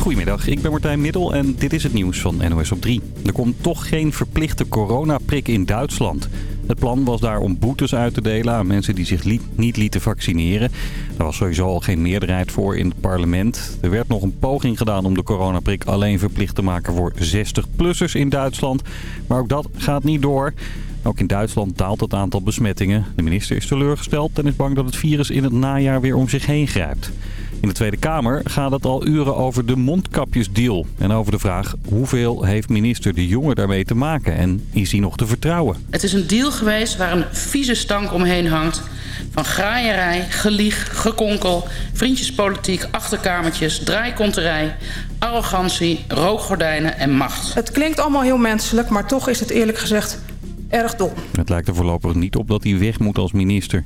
Goedemiddag, ik ben Martijn Middel en dit is het nieuws van NOS op 3. Er komt toch geen verplichte coronaprik in Duitsland. Het plan was daar om boetes uit te delen aan mensen die zich niet lieten vaccineren. Daar was sowieso al geen meerderheid voor in het parlement. Er werd nog een poging gedaan om de coronaprik alleen verplicht te maken voor 60-plussers in Duitsland. Maar ook dat gaat niet door. Ook in Duitsland daalt het aantal besmettingen. De minister is teleurgesteld en is bang dat het virus in het najaar weer om zich heen grijpt. In de Tweede Kamer gaat het al uren over de mondkapjesdeal. En over de vraag hoeveel heeft minister De Jonge daarmee te maken en is hij nog te vertrouwen? Het is een deal geweest waar een vieze stank omheen hangt. Van graaierij, gelieg, gekonkel, vriendjespolitiek, achterkamertjes, draaikonterij, arrogantie, rookgordijnen en macht. Het klinkt allemaal heel menselijk, maar toch is het eerlijk gezegd erg dom. Het lijkt er voorlopig niet op dat hij weg moet als minister.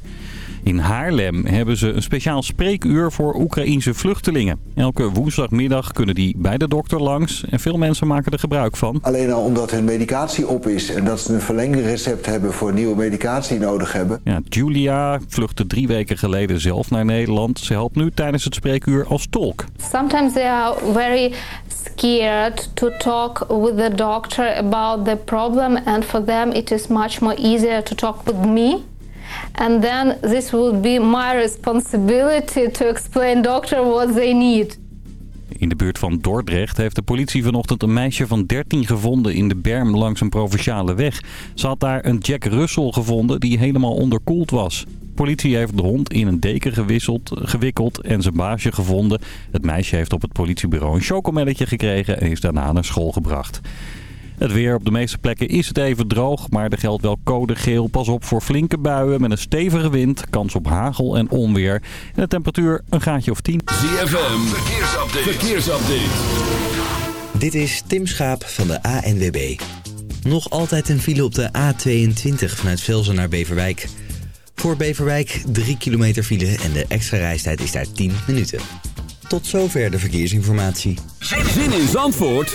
In Haarlem hebben ze een speciaal spreekuur voor Oekraïense vluchtelingen. Elke woensdagmiddag kunnen die bij de dokter langs en veel mensen maken er gebruik van. Alleen al omdat hun medicatie op is en dat ze een verlengrecept hebben voor nieuwe medicatie nodig hebben. Ja, Julia vluchtte drie weken geleden zelf naar Nederland. Ze helpt nu tijdens het spreekuur als tolk. Sometimes they are very scared to talk with the doctor about the problem and for them it is much more easier to talk with me. And then this will be my responsibility to explain doctor what they need. In de buurt van Dordrecht heeft de politie vanochtend een meisje van 13 gevonden in de berm langs een provinciale weg. Ze had daar een Jack Russell gevonden die helemaal onderkoeld was. Politie heeft de hond in een deken gewisseld, gewikkeld en zijn baasje gevonden. Het meisje heeft op het politiebureau een chocomelletje gekregen en is daarna naar school gebracht. Het weer op de meeste plekken is het even droog, maar er geldt wel code geel. Pas op voor flinke buien met een stevige wind, kans op hagel en onweer. En de temperatuur een graadje of 10. ZFM, verkeersupdate. verkeersupdate. Dit is Tim Schaap van de ANWB. Nog altijd een file op de A22 vanuit Velzen naar Beverwijk. Voor Beverwijk 3 kilometer file en de extra reistijd is daar 10 minuten. Tot zover de verkeersinformatie. Zin in Zandvoort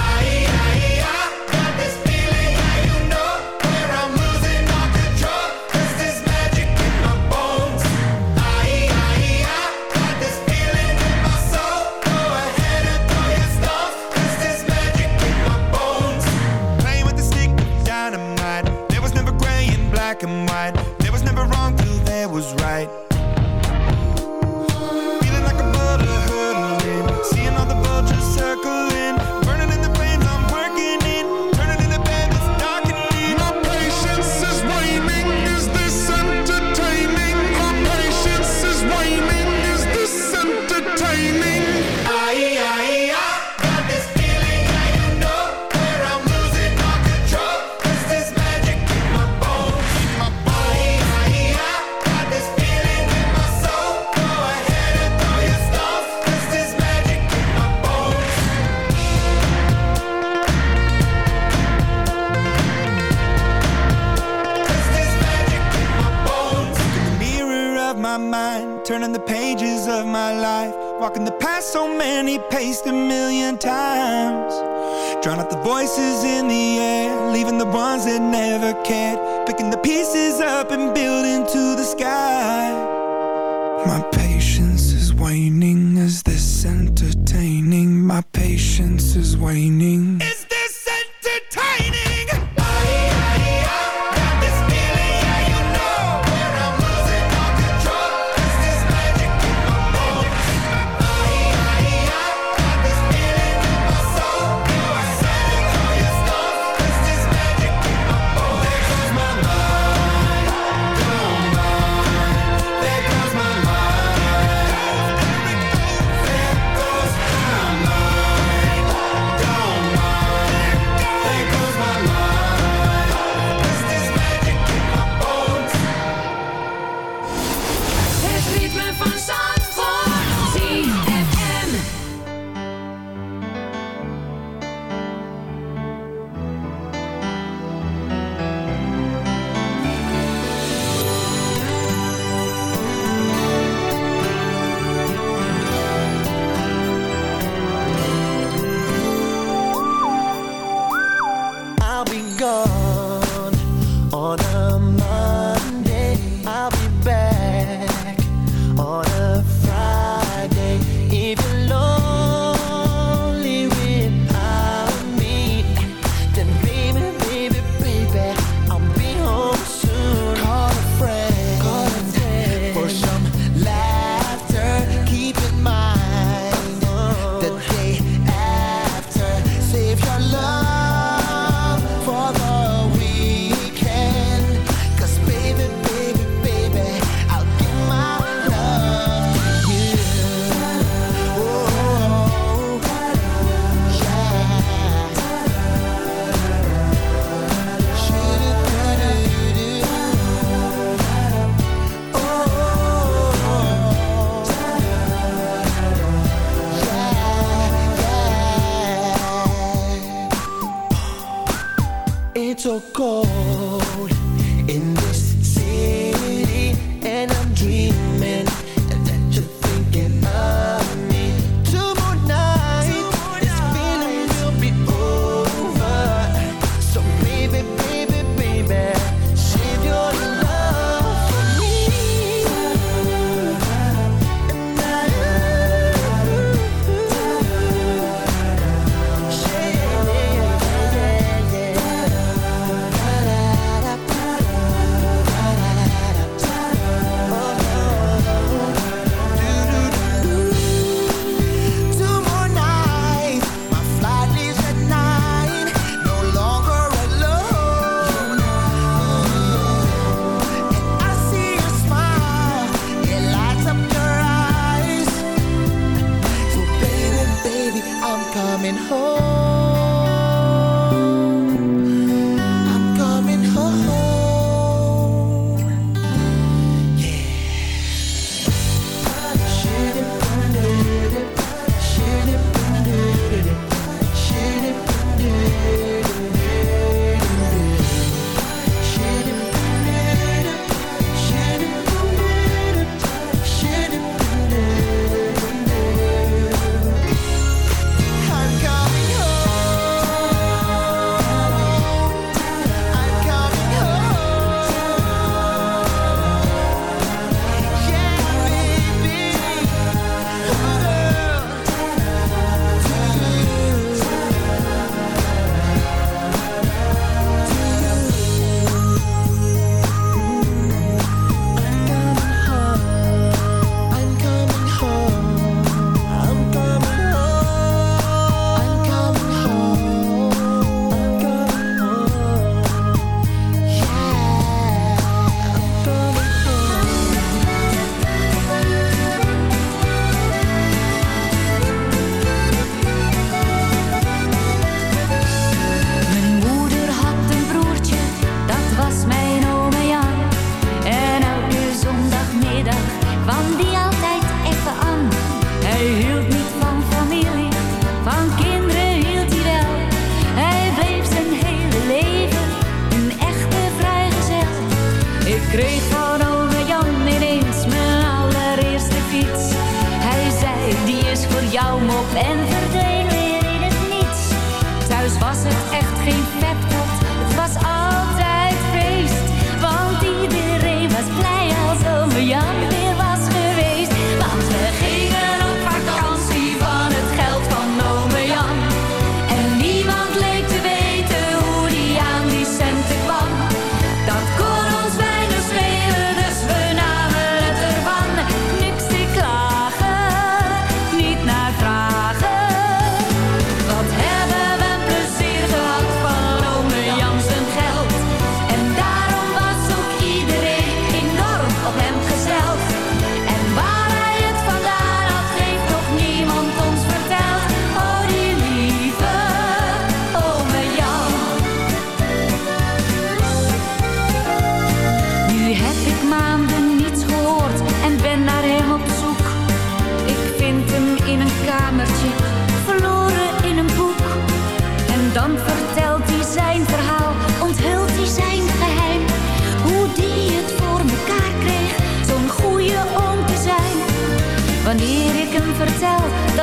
morning. It's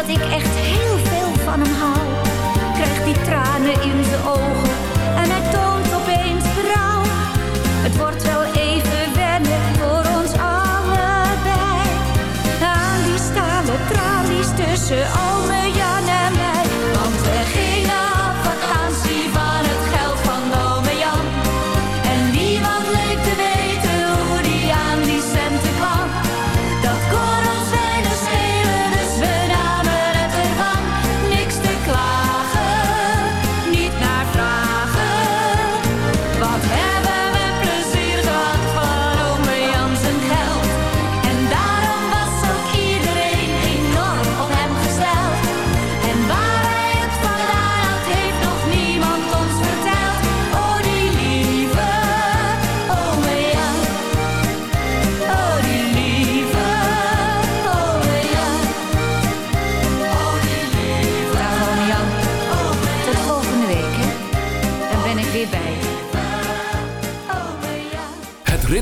dat ik echt heel veel van hem hou. Krijgt die tranen in de ogen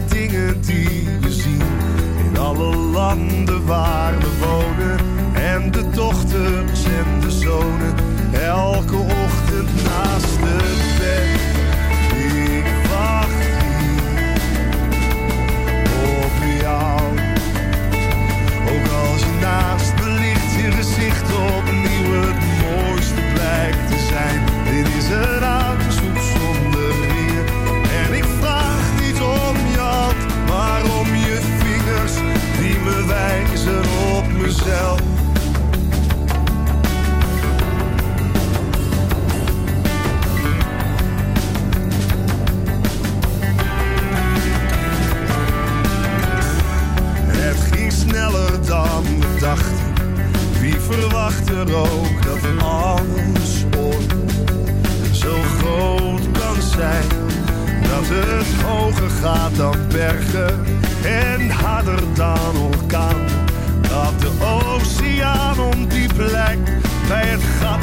Dingen die we zien. In alle landen waar Het ging sneller dan we dachten. Wie verwacht er ook dat alles ooit zo groot kan zijn? Dat het hoger gaat dan bergen en harder dan orkaan. Oceaan om die plek bij het gat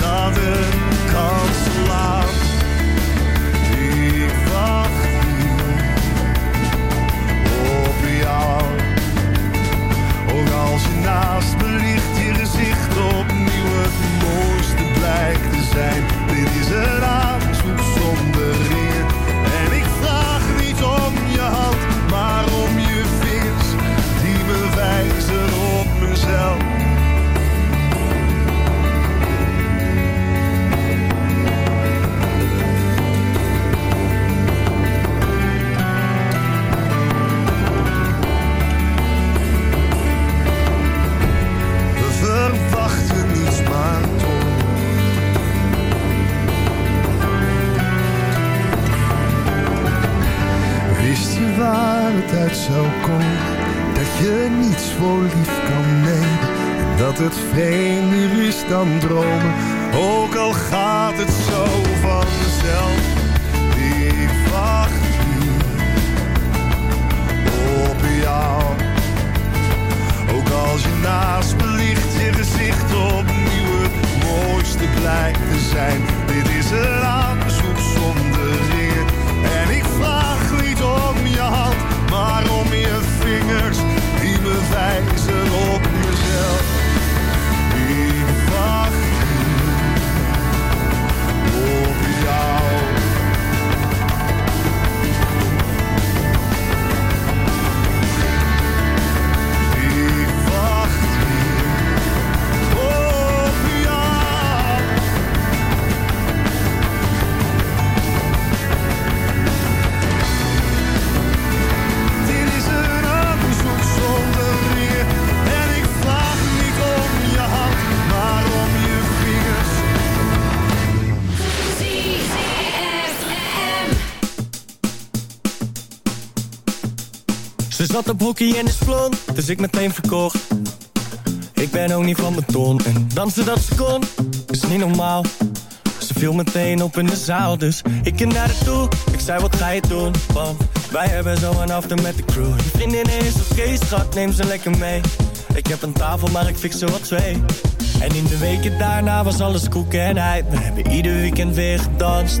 dat het kan slaan. Ik wacht op jou. Ook als je naast me ligt, je gezicht opnieuw het mooiste blijkt te zijn. Dit is een aanzoek zonder eer. Mezelf. Wist je waar het uit zou komen? Je niets voor lief kan nemen. En dat het vreemder is dan dromen. Ook al gaat het zo vanzelf. Ik wacht hier op jou. Ook als je naast me ligt, je gezicht opnieuw het mooiste blijkt te zijn. Dit is een aanzoek zonder eer. En ik vraag niet om je hand, maar om je vingers wijzen op mezelf. Ik wacht op jou. Ze zat op hockey en is blond, dus ik meteen verkocht. Ik ben ook niet van beton en dansen dat ze kon, is niet normaal. Ze viel meteen op in de zaal, dus ik ging naar haar toe. Ik zei, wat ga je doen? Want wij hebben zo een after met de crew. Je vriendin is oké, schat, neem ze lekker mee. Ik heb een tafel, maar ik fix er wat twee. En in de weken daarna was alles koek en ei. We hebben ieder weekend weer gedanst.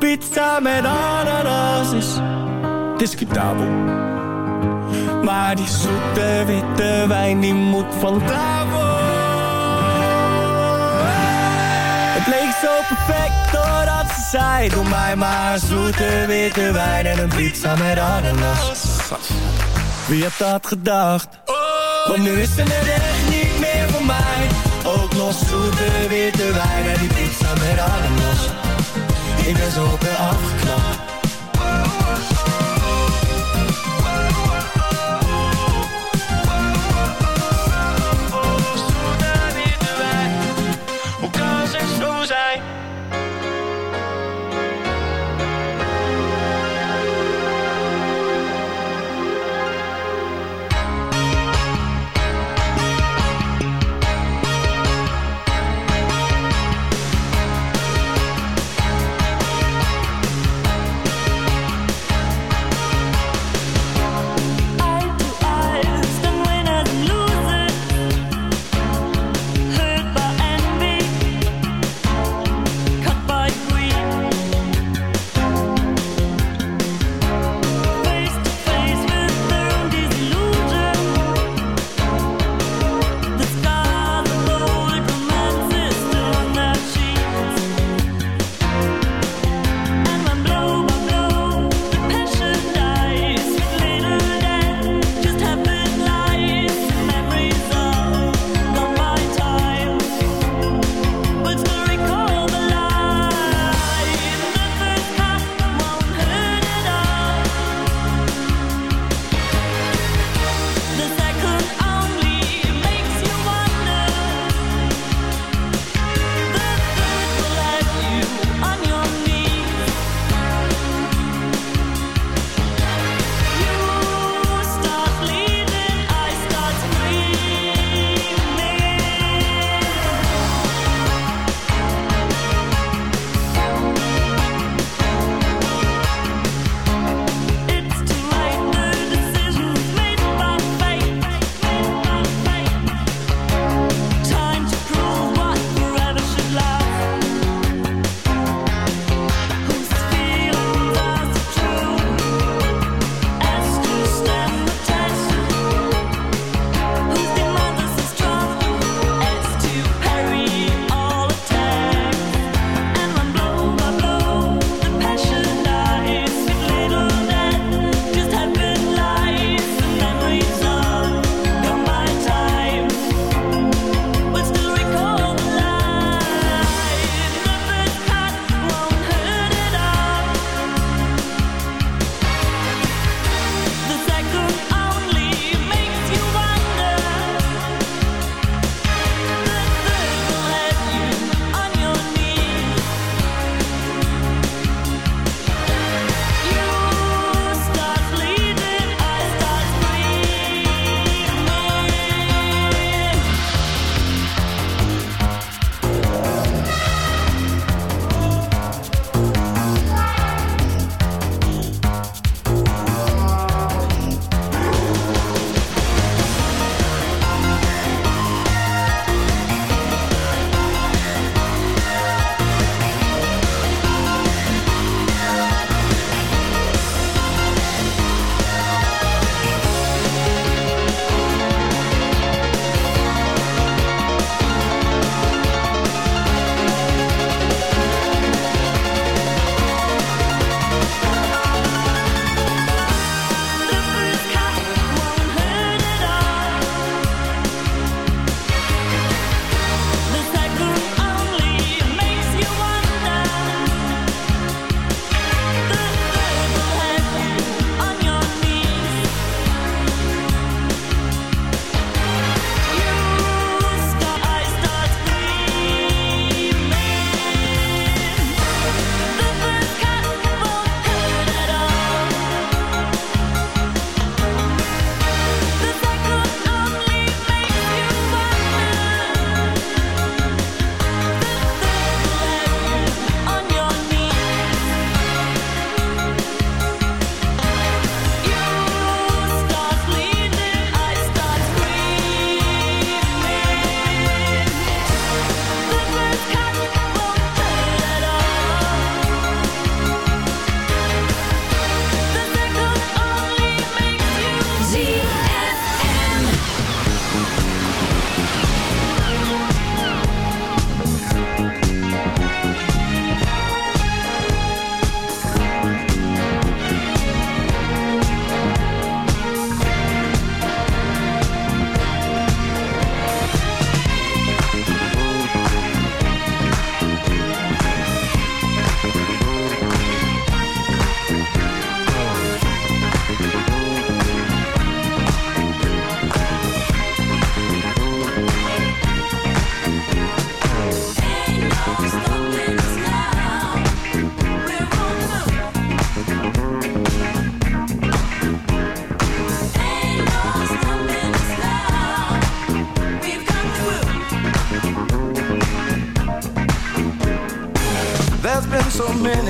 Pizza met ananas is discutabel Maar die zoete witte wijn die moet van tafel. Het leek zo perfect doordat ze zei Doe mij maar zoete witte wijn en een pizza met ananas. Wie had dat gedacht? Want nu is ze net echt niet meer voor mij. Ook nog zoete witte wijn en die pizza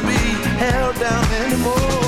to be held down anymore.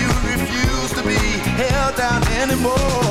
anymore.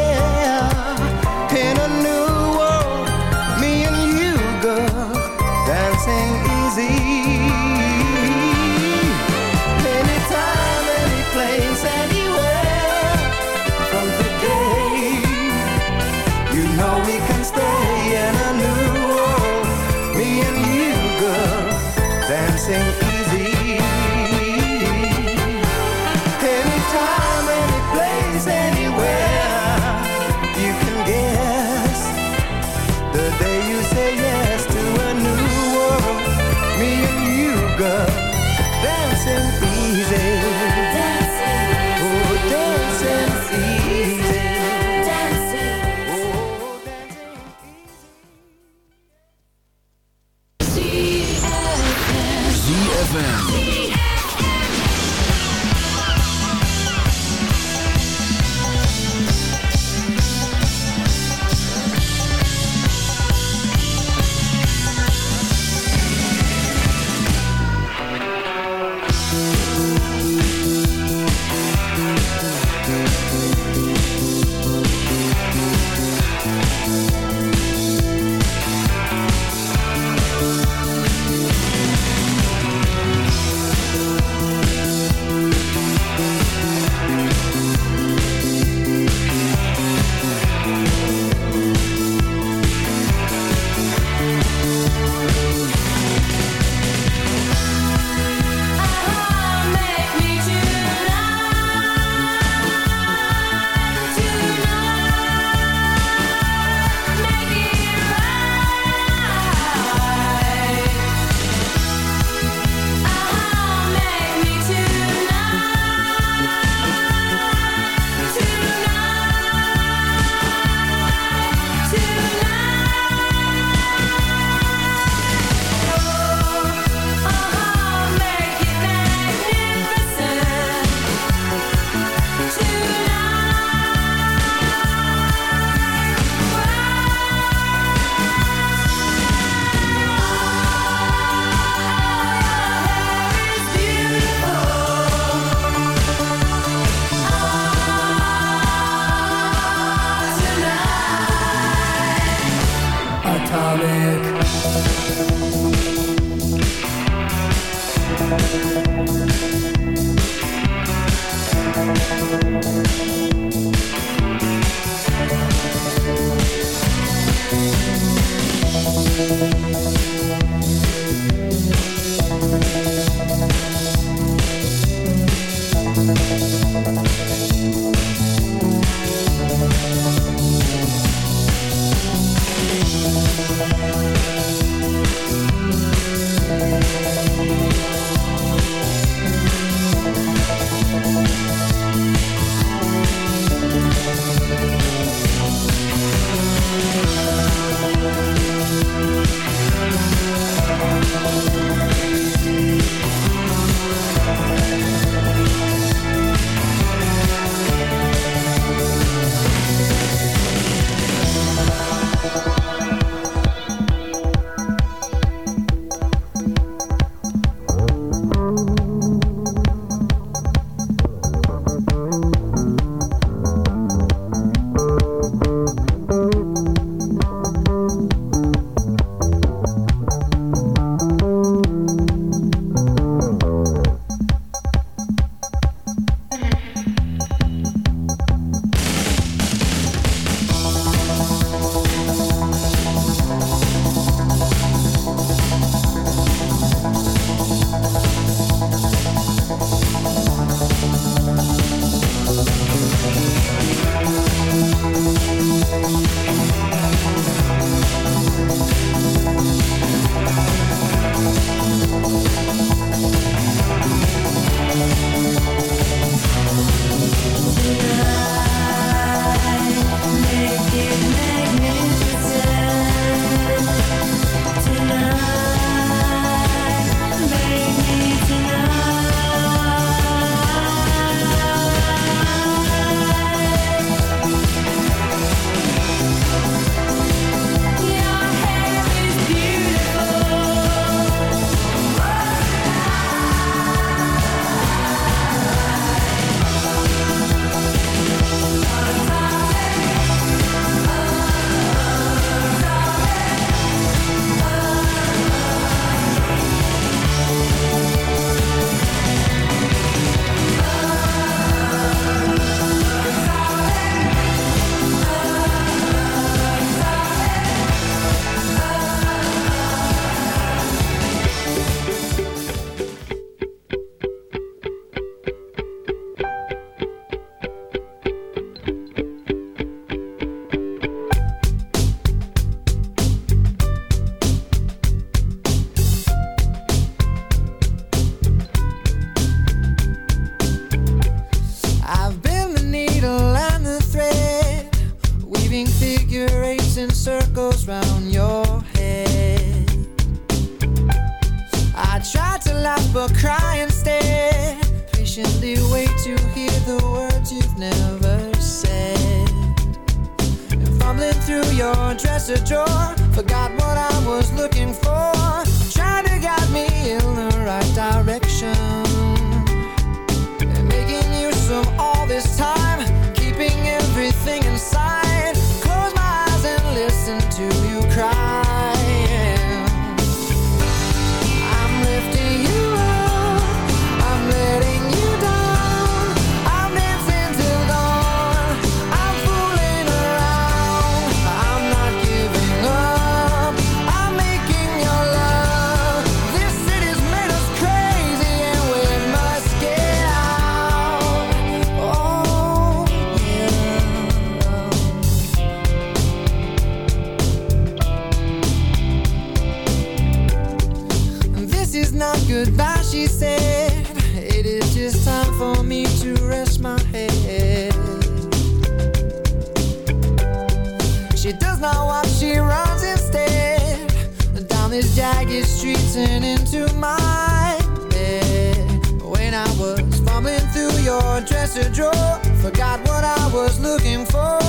dancing into my bed When I was fumbling through your dresser drawer Forgot what I was looking for.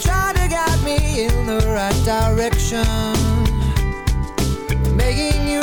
Tried to guide me in the right direction. Making you